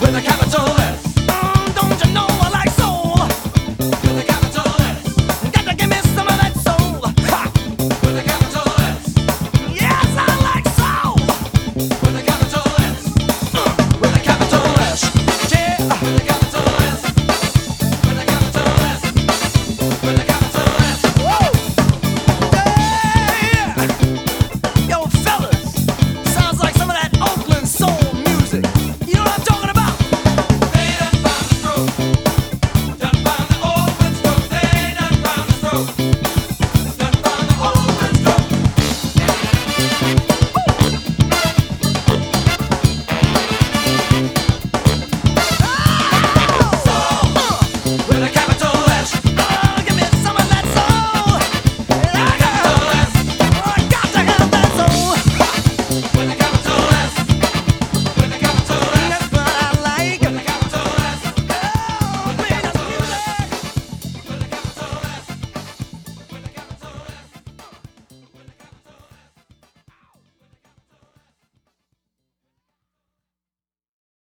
When I